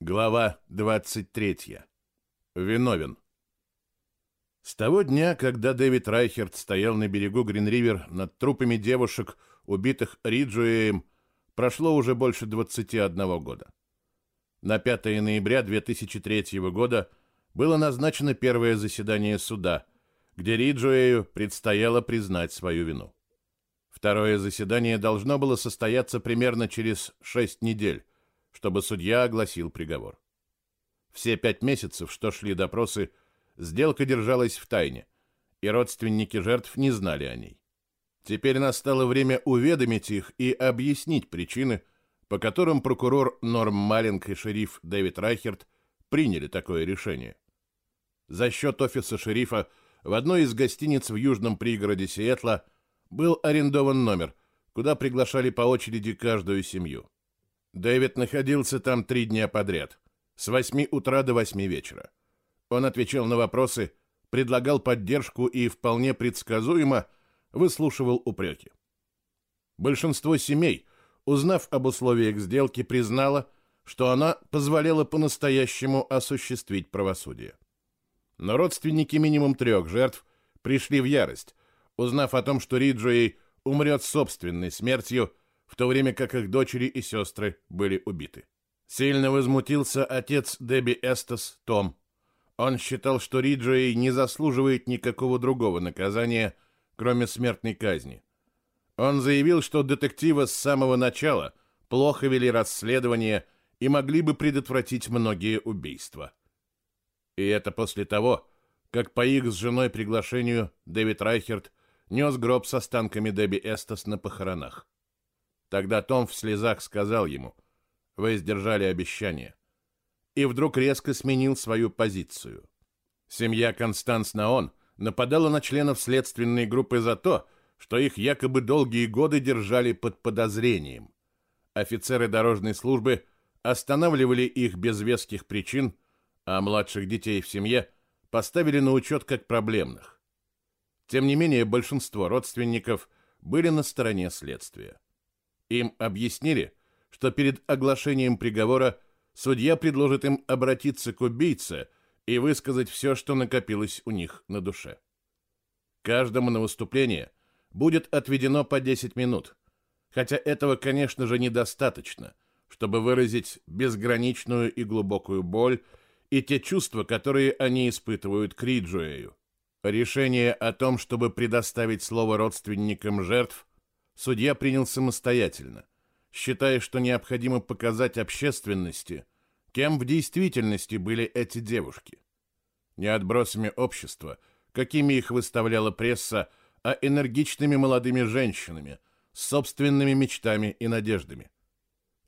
Глава 23. Виновен. С того дня, когда Дэвид Райхерт стоял на берегу Гринривер над трупами девушек, убитых Риджуэем, прошло уже больше 21 года. На 5 ноября 2003 года было назначено первое заседание суда, где Риджуэю предстояло признать свою вину. Второе заседание должно было состояться примерно через 6 недель, чтобы судья огласил приговор. Все пять месяцев, что шли допросы, сделка держалась в тайне, и родственники жертв не знали о ней. Теперь настало время уведомить их и объяснить причины, по которым прокурор Норм Малинг и шериф Дэвид Райхерт приняли такое решение. За счет офиса шерифа в одной из гостиниц в южном пригороде Сиэтла был арендован номер, куда приглашали по очереди каждую семью. Дэвид находился там три дня подряд, с 8 утра до 8 вечера. Он отвечал на вопросы, предлагал поддержку и вполне предсказуемо выслушивал упреки. Большинство семей, узнав об условиях сделки, признало, что она позволяла по-настоящему осуществить правосудие. Но родственники минимум трех жертв пришли в ярость, узнав о том, что Риджуэй умрет собственной смертью – в то время как их дочери и сестры были убиты. Сильно возмутился отец Дебби Эстас Том. Он считал, что Риджей не заслуживает никакого другого наказания, кроме смертной казни. Он заявил, что детективы с самого начала плохо вели расследование и могли бы предотвратить многие убийства. И это после того, как по их с женой приглашению Дэвид Райхерт нес гроб с останками Дебби Эстас на похоронах. Тогда Том в слезах сказал ему, «Вы сдержали обещание». И вдруг резко сменил свою позицию. Семья Констанс Наон нападала на членов следственной группы за то, что их якобы долгие годы держали под подозрением. Офицеры дорожной службы останавливали их без веских причин, а младших детей в семье поставили на учет как проблемных. Тем не менее, большинство родственников были на стороне следствия. Им объяснили, что перед оглашением приговора судья предложит им обратиться к убийце и высказать все, что накопилось у них на душе. Каждому на выступление будет отведено по 10 минут, хотя этого, конечно же, недостаточно, чтобы выразить безграничную и глубокую боль и те чувства, которые они испытывают к Риджуэю. Решение о том, чтобы предоставить слово родственникам жертв – судья принял самостоятельно, считая, что необходимо показать общественности, кем в действительности были эти девушки. Не отбросами общества, какими их выставляла пресса, а энергичными молодыми женщинами, с собственными мечтами и надеждами.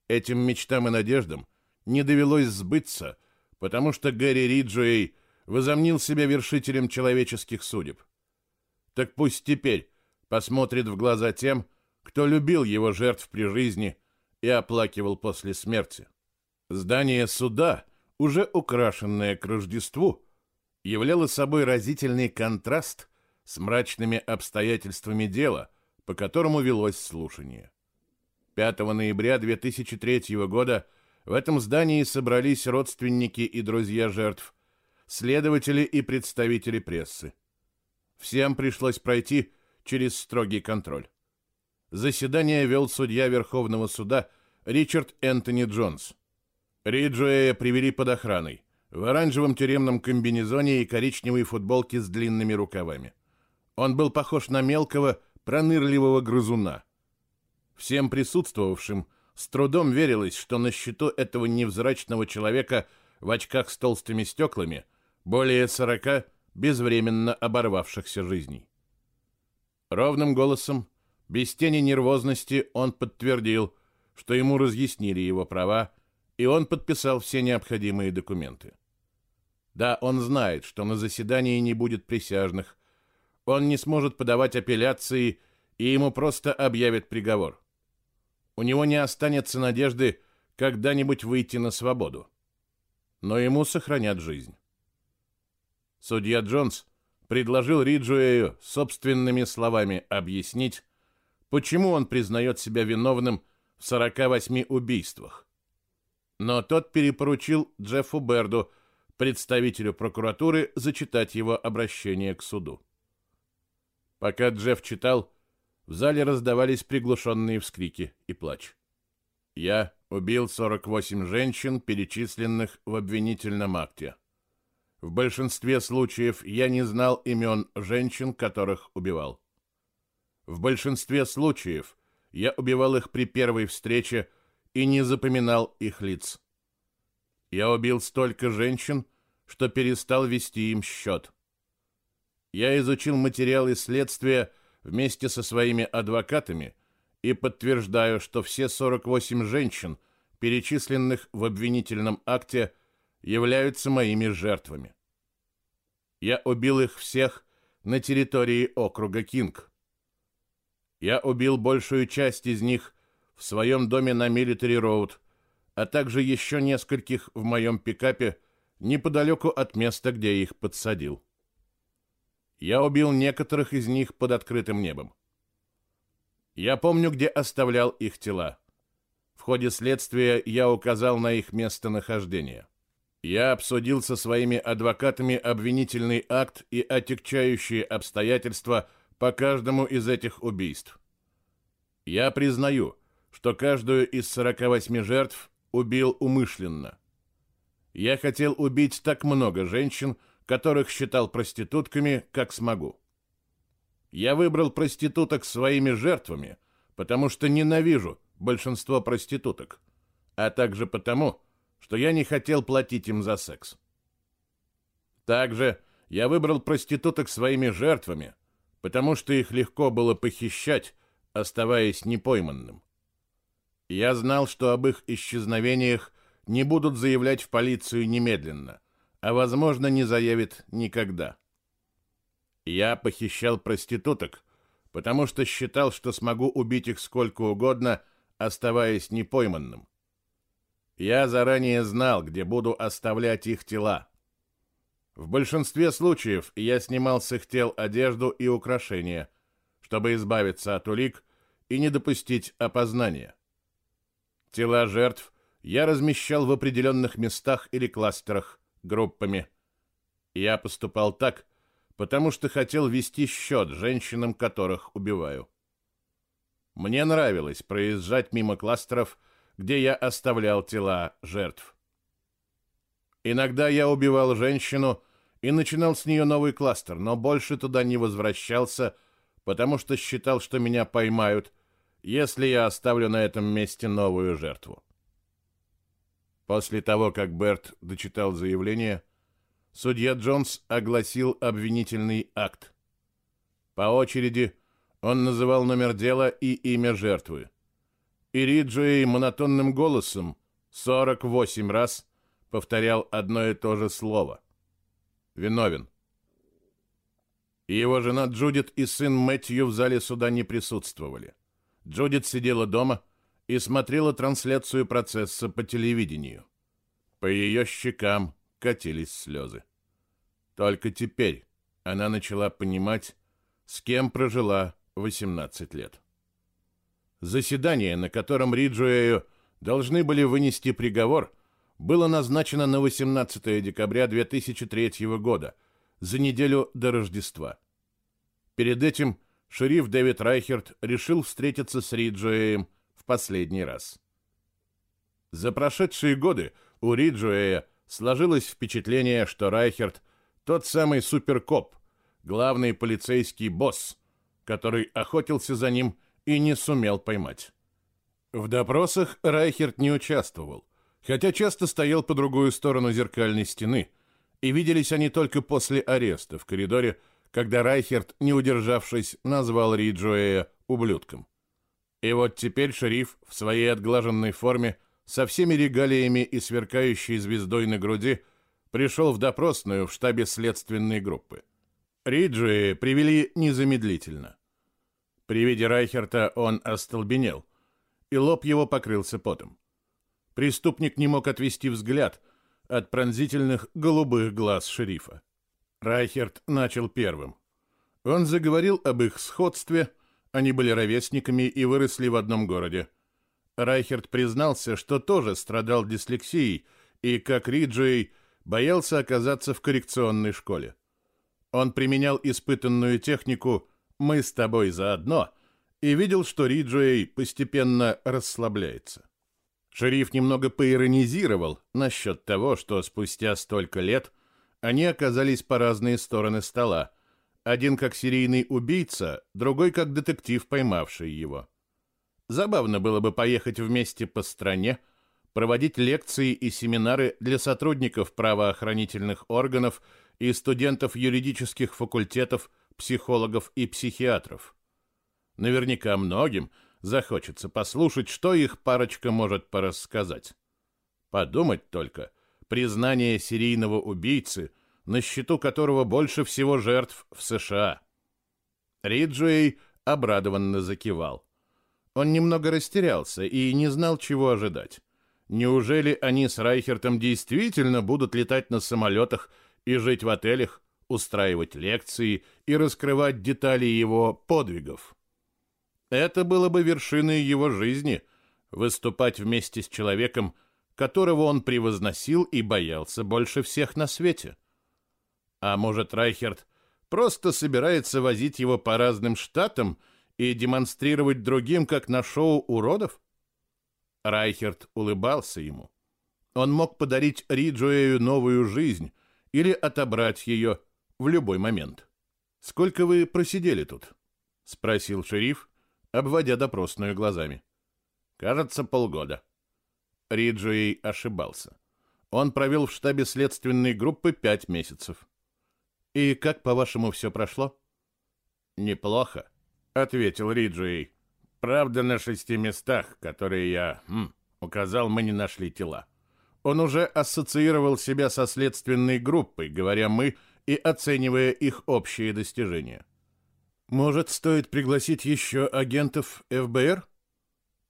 Этим мечтам и надеждам не довелось сбыться, потому что Гэри Риджуэй возомнил себя вершителем человеческих судеб. Так пусть теперь посмотрит в глаза тем, кто любил его жертв при жизни и оплакивал после смерти. Здание суда, уже украшенное к Рождеству, являло собой разительный контраст с мрачными обстоятельствами дела, по которому велось слушание. 5 ноября 2003 года в этом здании собрались родственники и друзья жертв, следователи и представители прессы. Всем пришлось пройти через строгий контроль. Заседание вел судья Верховного суда Ричард Энтони Джонс. Риджуэя привели под охраной, в оранжевом тюремном комбинезоне и коричневой футболке с длинными рукавами. Он был похож на мелкого, пронырливого грызуна. Всем присутствовавшим с трудом верилось, что на счету этого невзрачного человека в очках с толстыми стеклами более сорока безвременно оборвавшихся жизней. Ровным голосом без тени нервозности он подтвердил, что ему разъяснили его права, и он подписал все необходимые документы. Да, он знает, что на заседании не будет присяжных, он не сможет подавать апелляции, и ему просто объявят приговор. У него не останется надежды когда-нибудь выйти на свободу. Но ему сохранят жизнь. Судья Джонс предложил Риджуэю собственными словами объяснить, почему он признает себя виновным в 48 убийствах. но тот перепоручил Джеффу Берду, представителю прокуратуры, зачитать его обращение к суду. Пока Джефф читал, в зале раздавались приглушенные вскрики и плач. Я убил 48 женщин, перечисленных в обвинительном акте. В большинстве случаев я не знал имен женщин, которых убивал. В большинстве случаев я убивал их при первой встрече и не запоминал их лиц. Я убил столько женщин, что перестал вести им счет. Я изучил материалы следствия вместе со своими адвокатами и подтверждаю, что все 48 женщин, перечисленных в обвинительном акте, являются моими жертвами. Я убил их всех на территории округа Кинг. Я убил большую часть из них в своем доме на Милитари Роуд, а также еще нескольких в моем пикапе неподалеку от места, где их подсадил. Я убил некоторых из них под открытым небом. Я помню, где оставлял их тела. В ходе следствия я указал на их местонахождение. Я обсудил со своими адвокатами обвинительный акт и отягчающие обстоятельства по каждому из этих убийств. Я признаю, что каждую из 48 жертв убил умышленно. Я хотел убить так много женщин, которых считал проститутками, как смогу. Я выбрал проституток своими жертвами, потому что ненавижу большинство проституток, а также потому, что я не хотел платить им за секс. Также я выбрал проституток своими жертвами, потому что их легко было похищать, оставаясь непойманным. Я знал, что об их исчезновениях не будут заявлять в полицию немедленно, а, возможно, не заявит никогда. Я похищал проституток, потому что считал, что смогу убить их сколько угодно, оставаясь непойманным. Я заранее знал, где буду оставлять их тела. В большинстве случаев я снимал с их тел одежду и украшения, чтобы избавиться от улик и не допустить опознания. Тела жертв я размещал в определенных местах или кластерах, группами. Я поступал так, потому что хотел вести счет женщинам, которых убиваю. Мне нравилось проезжать мимо кластеров, где я оставлял тела жертв. Иногда я убивал женщину и начинал с нее новый кластер, но больше туда не возвращался, потому что считал, что меня поймают, если я оставлю на этом месте новую жертву. После того, как Берт дочитал заявление, судья Джонс огласил обвинительный акт. По очереди он называл номер дела и имя жертвы. И Риджуэй монотонным голосом 48 раз повторял одно и то же слово. Виновен. его жена Джудит и сын Мэтью в зале суда не присутствовали. Джудит сидела дома, и смотрела трансляцию процесса по телевидению. По ее щекам катились слезы. Только теперь она начала понимать, с кем прожила 18 лет. Заседание, на котором Риджуэю должны были вынести приговор, было назначено на 18 декабря 2003 года, за неделю до Рождества. Перед этим шериф Дэвид Райхерт решил встретиться с Риджуэем последний раз. За прошедшие годы у Риджуэя сложилось впечатление, что Райхерт – тот самый суперкоп, главный полицейский босс, который охотился за ним и не сумел поймать. В допросах Райхерт не участвовал, хотя часто стоял по другую сторону зеркальной стены, и виделись они только после ареста в коридоре, когда Райхерт, не удержавшись, назвал Риджуэя ублюдком. И вот теперь шериф в своей отглаженной форме, со всеми регалиями и сверкающей звездой на груди, пришел в допросную в штабе следственной группы. Риджи привели незамедлительно. При виде Райхерта он остолбенел, и лоб его покрылся потом. Преступник не мог отвести взгляд от пронзительных голубых глаз шерифа. Райхерт начал первым. Он заговорил об их сходстве – они были ровесниками и выросли в одном городе. Райхерт признался, что тоже страдал дислексией и, как Риджей, боялся оказаться в коррекционной школе. Он применял испытанную технику «мы с тобой заодно» и видел, что Риджей постепенно расслабляется. Шериф немного поиронизировал насчет того, что спустя столько лет они оказались по разные стороны стола, один как серийный убийца, другой как детектив, поймавший его. Забавно было бы поехать вместе по стране, проводить лекции и семинары для сотрудников правоохранительных органов и студентов юридических факультетов, психологов и психиатров. Наверняка многим захочется послушать, что их парочка может порассказать. Подумать только, признание серийного убийцы, на счету которого больше всего жертв в США. Риджуэй обрадованно закивал. Он немного растерялся и не знал, чего ожидать. Неужели они с Райхертом действительно будут летать на самолетах и жить в отелях, устраивать лекции и раскрывать детали его подвигов? Это было бы вершиной его жизни — выступать вместе с человеком, которого он превозносил и боялся больше всех на свете. А может, Райхерт просто собирается возить его по разным штатам — и демонстрировать другим, как на шоу уродов? Райхерт улыбался ему. Он мог подарить Риджуэю новую жизнь или отобрать ее в любой момент. «Сколько вы просидели тут?» — спросил шериф, обводя допросную глазами. «Кажется, полгода». Риджуэй ошибался. Он провел в штабе следственной группы пять месяцев. «И как, по-вашему, все прошло?» «Неплохо», ответил Риджуэй. Правда, на шести местах, которые я хм, указал, мы не нашли тела. Он уже ассоциировал себя со следственной группой, говоря «мы» и оценивая их общие достижения. Может, стоит пригласить еще агентов ФБР?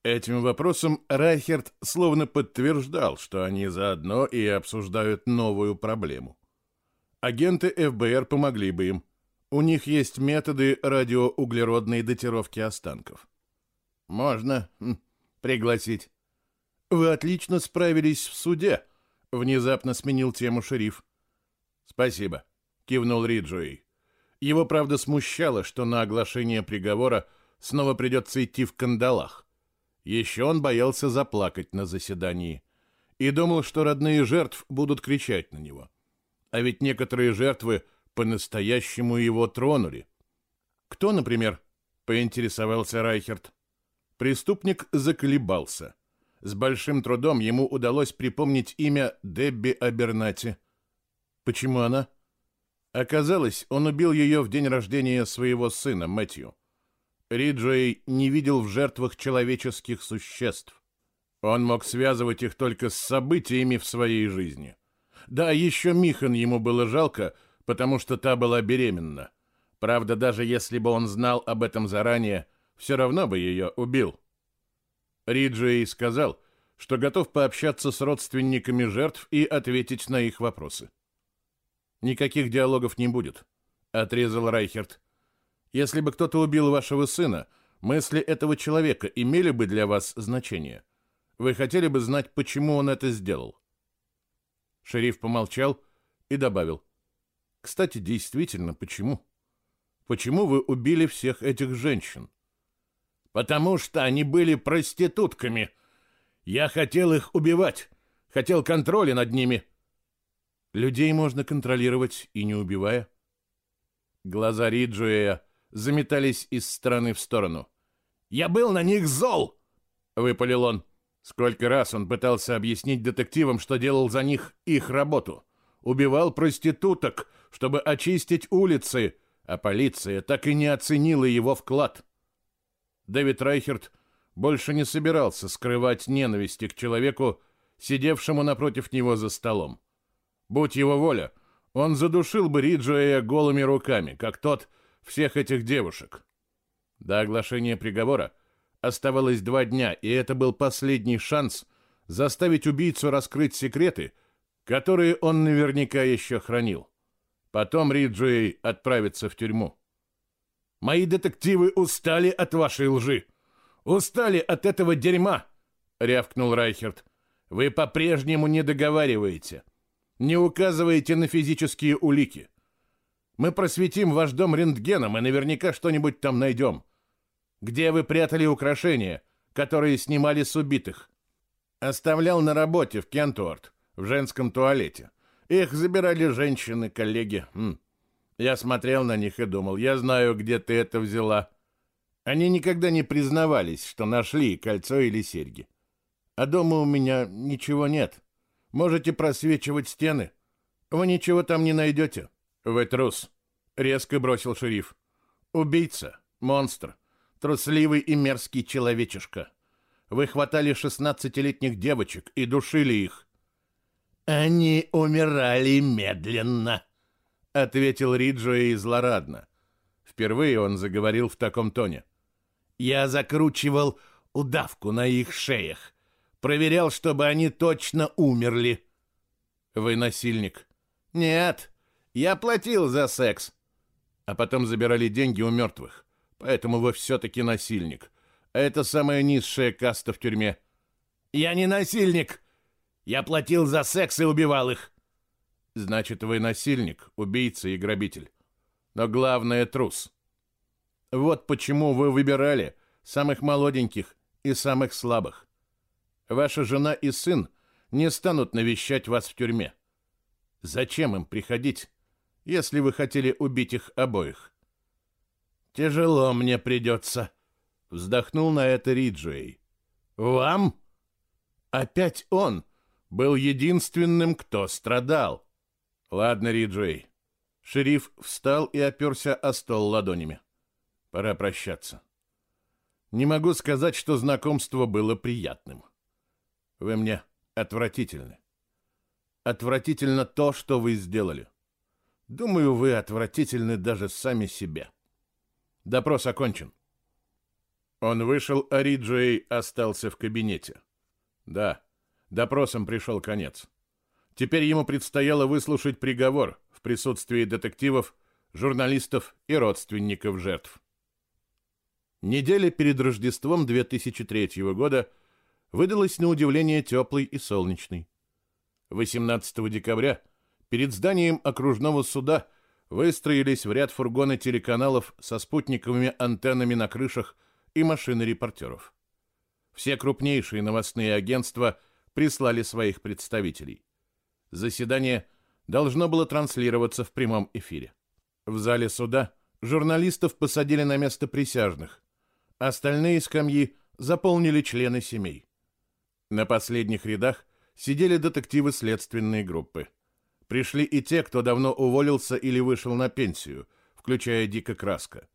Этим вопросом Райхерт словно подтверждал, что они заодно и обсуждают новую проблему. Агенты ФБР помогли бы им. У них есть методы радиоуглеродной датировки останков. Можно хм, пригласить. Вы отлично справились в суде, внезапно сменил тему шериф. Спасибо, кивнул Риджуэй. Его, правда, смущало, что на оглашение приговора снова придется идти в кандалах. Еще он боялся заплакать на заседании и думал, что родные жертв будут кричать на него. А ведь некоторые жертвы – по-настоящему его тронули. Кто, например, поинтересовался Райхерт. Преступник заколебался. С большим трудом ему удалось припомнить имя Дебби Абернати. Почему она? Оказалось, он убил ее в день рождения своего сына, Мэтью. Риджуэй не видел в жертвах человеческих существ. Он мог связывать их только с событиями в своей жизни. Да, еще Михан ему было жалко — потому что та была беременна. Правда, даже если бы он знал об этом заранее, все равно бы ее убил. Риджей сказал, что готов пообщаться с родственниками жертв и ответить на их вопросы. «Никаких диалогов не будет», — отрезал Райхерт. «Если бы кто-то убил вашего сына, мысли этого человека имели бы для вас значение. Вы хотели бы знать, почему он это сделал?» Шериф помолчал и добавил. Кстати, действительно, почему? Почему вы убили всех этих женщин? Потому что они были проститутками. Я хотел их убивать, хотел контроля над ними. Людей можно контролировать и не убивая. Глаза Риджуэя заметались из стороны в сторону. «Я был на них зол!» — выпалил он. Сколько раз он пытался объяснить детективам, что делал за них их работу. Убивал проституток, чтобы очистить улицы, а полиция так и не оценила его вклад. Дэвид Райхерт больше не собирался скрывать ненависти к человеку, сидевшему напротив него за столом. Будь его воля, он задушил бы Риджуэя голыми руками, как тот всех этих девушек. До оглашения приговора оставалось два дня, и это был последний шанс заставить убийцу раскрыть секреты, которые он наверняка еще хранил. Потом Риджуэй отправится в тюрьму. Мои детективы устали от вашей лжи. Устали от этого дерьма, — рявкнул Райхерт. «Вы по-прежнему не договариваете, не указываете на физические улики. Мы просветим ваш дом рентгеном и наверняка что-нибудь там найдем. Где вы прятали украшения, которые снимали с убитых?» «Оставлял на работе в Кентуарт, в женском туалете. Их забирали женщины, коллеги. М. Я смотрел на них и думал, я знаю, где ты это взяла». Они никогда не признавались, что нашли кольцо или серьги. А дома у меня ничего нет. Можете просвечивать стены. Вы ничего там не найдете. Вы трус, — резко бросил шериф. Убийца, монстр, трусливый и мерзкий человечишка. Вы хватали шестнадцатилетних девочек и душили их. Они умирали медленно, — ответил Риджуэй злорадно. Впервые он заговорил в таком тоне. — я закручивал удавку на их шеях. Проверял, чтобы они точно умерли. Вы насильник. Нет, я платил за секс. А потом забирали деньги у мертвых. Поэтому вы все-таки насильник. А это самая низшая каста в тюрьме. Я не насильник. Я платил за секс и убивал их. Значит, вы насильник, убийца и грабитель. Но главное — трус. Вот почему вы выбирали самых молоденьких и самых слабых. Ваша жена и сын не станут навещать вас в тюрьме. Зачем им приходить, если вы хотели убить их обоих? Тяжело мне придется, вздохнул на это Риджуэй. Вам? Опять он был единственным, кто страдал. Ладно, Риджуэй. Шериф встал и оперся о стол ладонями. Пора прощаться. Не могу сказать, что знакомство было приятным. Вы мне отвратительны. Отвратительно то, что вы сделали. Думаю, вы отвратительны даже сами себе. Допрос окончен. Он вышел, а Риджей остался в кабинете. Да, допросом пришел конец. Теперь ему предстояло выслушать приговор в присутствии детективов, журналистов и родственников жертв. Неделя перед Рождеством 2003 года выдалась на удивление теплой и солнечной. 18 декабря перед зданием окружного суда выстроились в ряд фургоны телеканалов со спутниковыми антеннами на крышах и машины репортеров. Все крупнейшие новостные агентства прислали своих представителей. Заседание должно было транслироваться в прямом эфире. В зале суда журналистов посадили на место присяжных, Остальные скамьи заполнили члены семей. На последних рядах сидели детективы следственной группы. Пришли и те, кто давно уволился или вышел на пенсию, включая Дика Краска.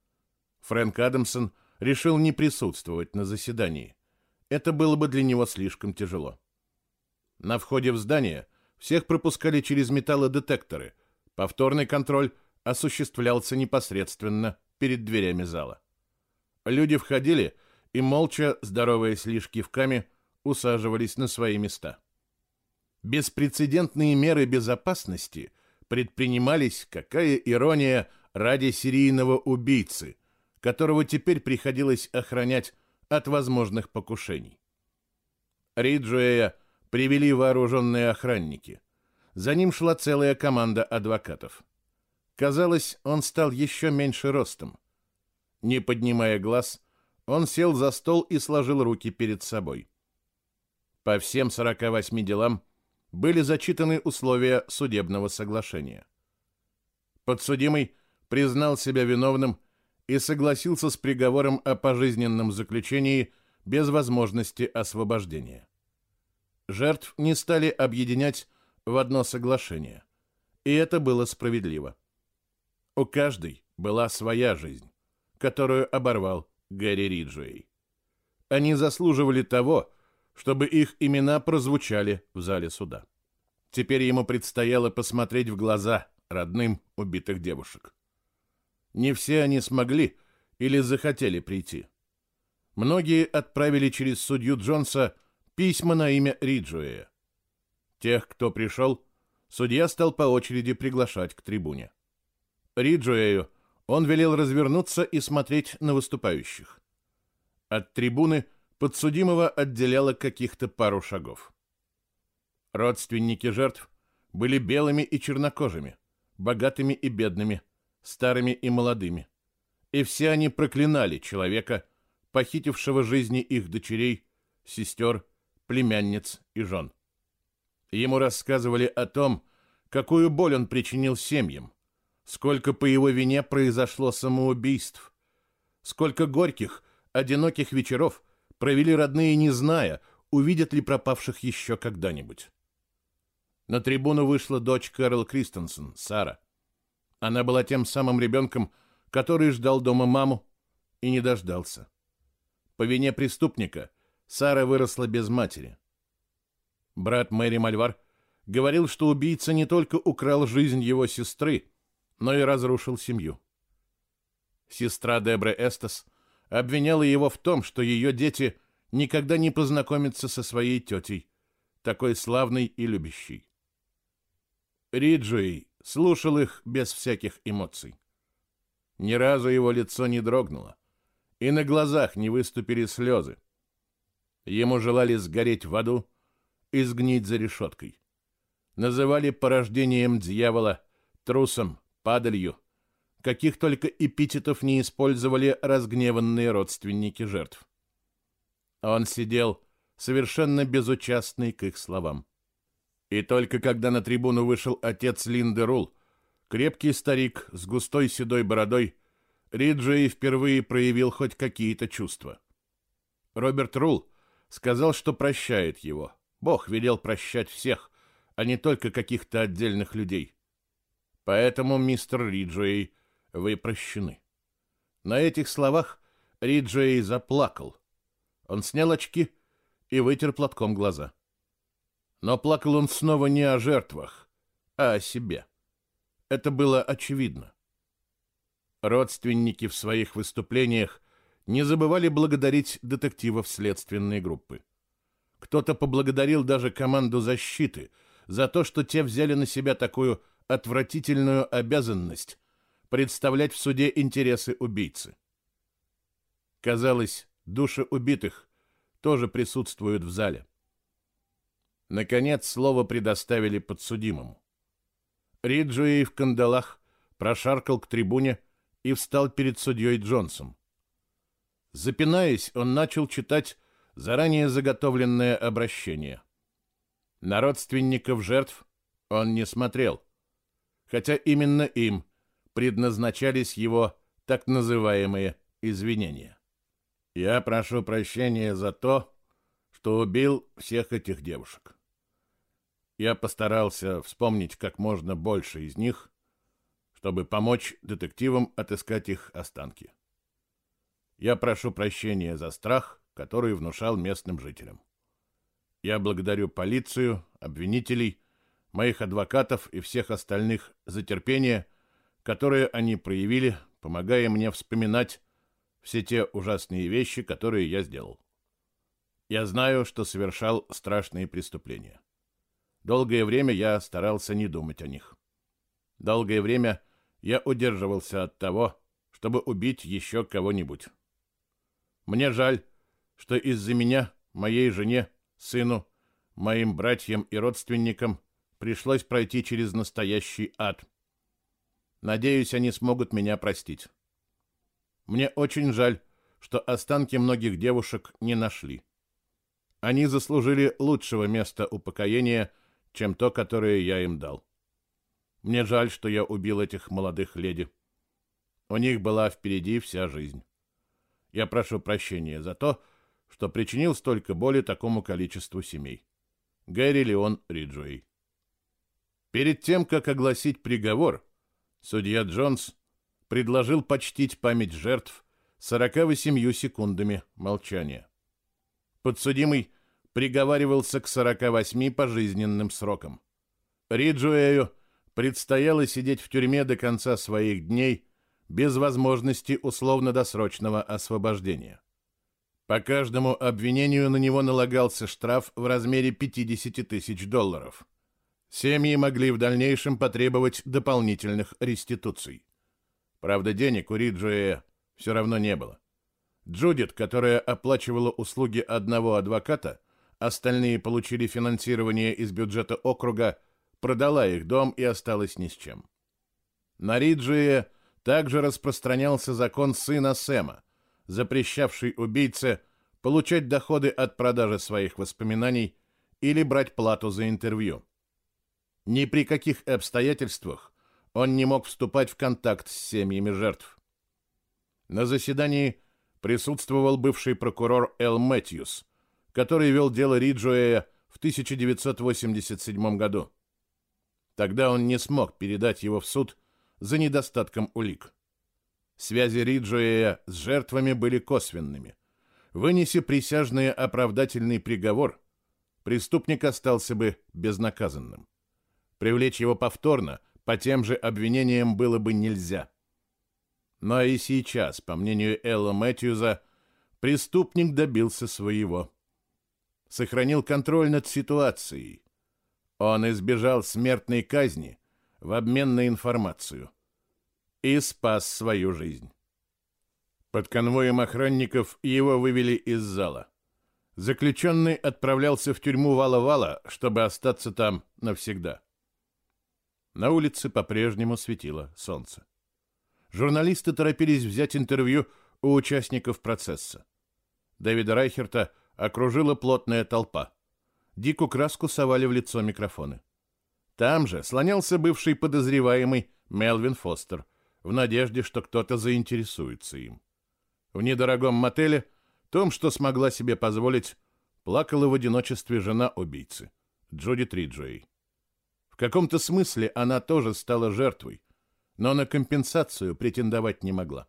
Фрэнк Адамсон решил не присутствовать на заседании. Это было бы для него слишком тяжело. На входе в здание всех пропускали через металлодетекторы. Повторный контроль осуществлялся непосредственно перед дверями зала. Люди входили и, молча, здороваясь лишь кивками, усаживались на свои места. Беспрецедентные меры безопасности предпринимались, какая ирония, ради серийного убийцы, которого теперь приходилось охранять от возможных покушений. Риджуэя привели вооруженные охранники. За ним шла целая команда адвокатов. Казалось, он стал еще меньше ростом. Не поднимая глаз, он сел за стол и сложил руки перед собой. По всем 48 делам были зачитаны условия судебного соглашения. Подсудимый признал себя виновным и согласился с приговором о пожизненном заключении без возможности освобождения. Жертв не стали объединять в одно соглашение, и это было справедливо. У каждой была своя жизнь которую оборвал Гэри Риджуэй. Они заслуживали того, чтобы их имена прозвучали в зале суда. Теперь ему предстояло посмотреть в глаза родным убитых девушек. Не все они смогли или захотели прийти. Многие отправили через судью Джонса письма на имя Риджуэя. Тех, кто пришел, судья стал по очереди приглашать к трибуне. Риджуэю он велел развернуться и смотреть на выступающих. От трибуны подсудимого отделяло каких-то пару шагов. Родственники жертв были белыми и чернокожими, богатыми и бедными, старыми и молодыми. И все они проклинали человека, похитившего жизни их дочерей, сестер, племянниц и жен. Ему рассказывали о том, какую боль он причинил семьям, сколько по его вине произошло самоубийств, сколько горьких, одиноких вечеров провели родные, не зная, увидят ли пропавших еще когда-нибудь. На трибуну вышла дочь Кэрол Кристенсен, Сара. Она была тем самым ребенком, который ждал дома маму и не дождался. По вине преступника Сара выросла без матери. Брат Мэри Мальвар говорил, что убийца не только украл жизнь его сестры, но и разрушил семью. Сестра Дебра Эстас обвиняла его в том, что ее дети никогда не познакомятся со своей тетей, такой славной и любящей. Риджуэй слушал их без всяких эмоций. Ни разу его лицо не дрогнуло, и на глазах не выступили слезы. Ему желали сгореть в аду и сгнить за решеткой. Называли порождением дьявола, трусом, падалью. Каких только эпитетов не использовали разгневанные родственники жертв. Он сидел совершенно безучастный к их словам. И только когда на трибуну вышел отец Линды Рул, крепкий старик с густой седой бородой, Риджей впервые проявил хоть какие-то чувства. Роберт Рул сказал, что прощает его. Бог велел прощать всех, а не только каких-то отдельных людей. Поэтому, мистер Риджей, вы прощены. На этих словах Риджей заплакал. Он снял очки и вытер платком глаза. — но плакал он снова не о жертвах, а о себе. Это было очевидно. Родственники в своих выступлениях не забывали благодарить детективов следственной группы. Кто-то поблагодарил даже команду защиты за то, что те взяли на себя такую отвратительную обязанность представлять в суде интересы убийцы. Казалось, души убитых тоже присутствуют в зале. Наконец, слово предоставили подсудимому. Риджуэй в кандалах прошаркал к трибуне и встал перед судьей Джонсом. Запинаясь, он начал читать заранее заготовленное обращение. На родственников жертв он не смотрел, хотя именно им предназначались его так называемые извинения. «Я прошу прощения за то, что убил всех этих девушек. Я постарался вспомнить как можно больше из них, чтобы помочь детективам отыскать их останки. Я прошу прощения за страх, который внушал местным жителям. Я благодарю полицию, обвинителей, моих адвокатов и всех остальных за терпение, которое они проявили, помогая мне вспоминать все те ужасные вещи, которые я сделал. Я знаю, что совершал страшные преступления. Долгое время я старался не думать о них. Долгое время я удерживался от того, чтобы убить еще кого-нибудь. Мне жаль, что из-за меня, моей жене, сыну, моим братьям и родственникам пришлось пройти через настоящий ад. Надеюсь, они смогут меня простить. Мне очень жаль, что останки многих девушек не нашли. Они заслужили лучшего места упокоения, чем то, которое я им дал. Мне жаль, что я убил этих молодых леди. У них была впереди вся жизнь. Я прошу прощения за то, что причинил столько боли такому количеству семей. Гэри Леон Риджуэй. Перед тем, как огласить приговор, судья Джонс предложил почтить память жертв 48 секундами молчания. Подсудимый приговаривался к 48 пожизненным срокам. Риджуэю предстояло сидеть в тюрьме до конца своих дней без возможности условно-досрочного освобождения. По каждому обвинению на него налагался штраф в размере 50 тысяч долларов. Семьи могли в дальнейшем потребовать дополнительных реституций. Правда, денег у Риджуэя все равно не было. Джудит, которая оплачивала услуги одного адвоката, остальные получили финансирование из бюджета округа, продала их дом и осталась ни с чем. На Риджие также распространялся закон сына Сэма, запрещавший убийце получать доходы от продажи своих воспоминаний или брать плату за интервью. Ни при каких обстоятельствах он не мог вступать в контакт с семьями жертв. На заседании присутствовал бывший прокурор Эл Мэтьюс, который вел дело Риджуэя в 1987 году. Тогда он не смог передать его в суд за недостатком улик. Связи Риджуэя с жертвами были косвенными. Вынеси присяжные оправдательный приговор, преступник остался бы безнаказанным. Привлечь его повторно по тем же обвинениям было бы нельзя. Но и сейчас, по мнению Элла Мэтьюза, преступник добился своего. Сохранил контроль над ситуацией. Он избежал смертной казни в обмен на информацию и спас свою жизнь. Под конвоем охранников его вывели из зала. Заключенный отправлялся в тюрьму Вала-Вала, чтобы остаться там навсегда. На улице по-прежнему светило солнце. Журналисты торопились взять интервью у участников процесса. Дэвида Райхерта окружила плотная толпа. Дику краску совали в лицо микрофоны. Там же слонялся бывший подозреваемый Мелвин Фостер в надежде, что кто-то заинтересуется им. В недорогом мотеле, том, что смогла себе позволить, плакала в одиночестве жена убийцы, Джуди Триджуэй. Каком-то смысле она тоже стала жертвой, но на компенсацию претендовать не могла.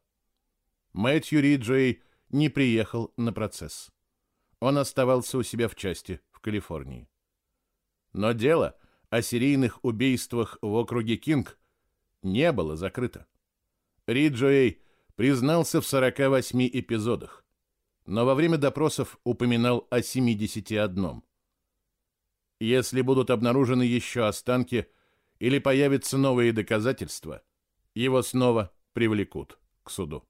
Мэтью Риджуэй не приехал на процесс. Он оставался у себя в части в Калифорнии. Но дело о серийных убийствах в округе Кинг не было закрыто. Риджуэй признался в 48 эпизодах, но во время допросов упоминал о 71. Если будут обнаружены еще останки или появятся новые доказательства, его снова привлекут к суду.